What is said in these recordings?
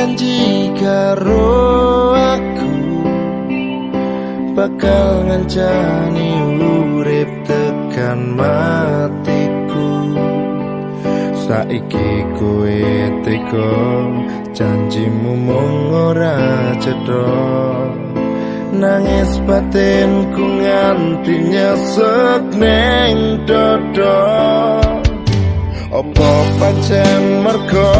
janji karo aku. Bakal ngancani urip tekan matiku. Saiki kowe teko janjimu mung ora cedok nangis batinku nganti nyesek neng dodok Opo pancen mergo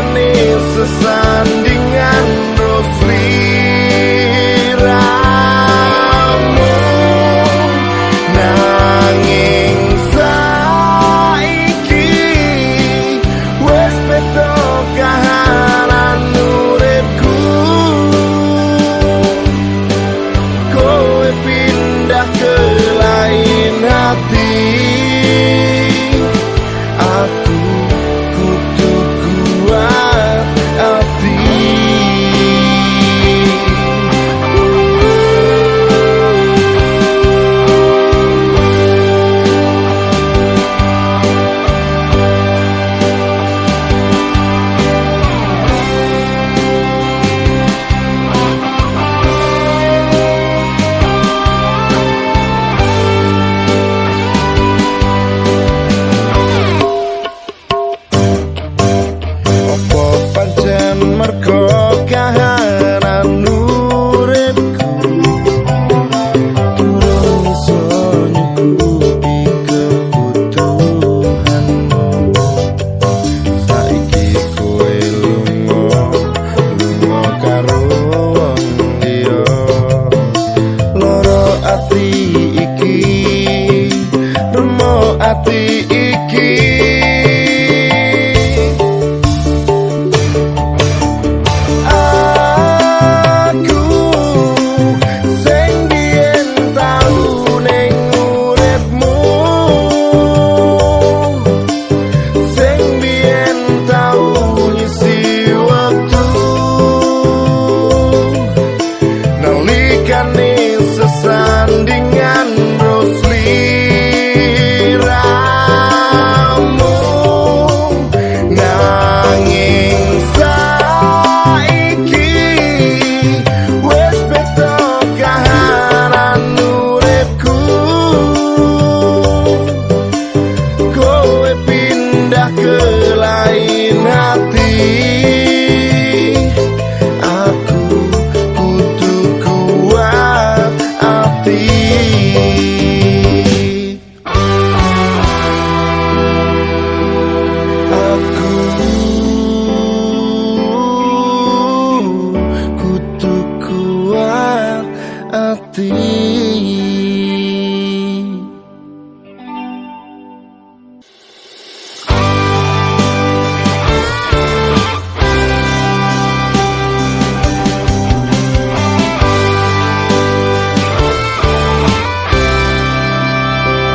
nih sesanding ati iki good.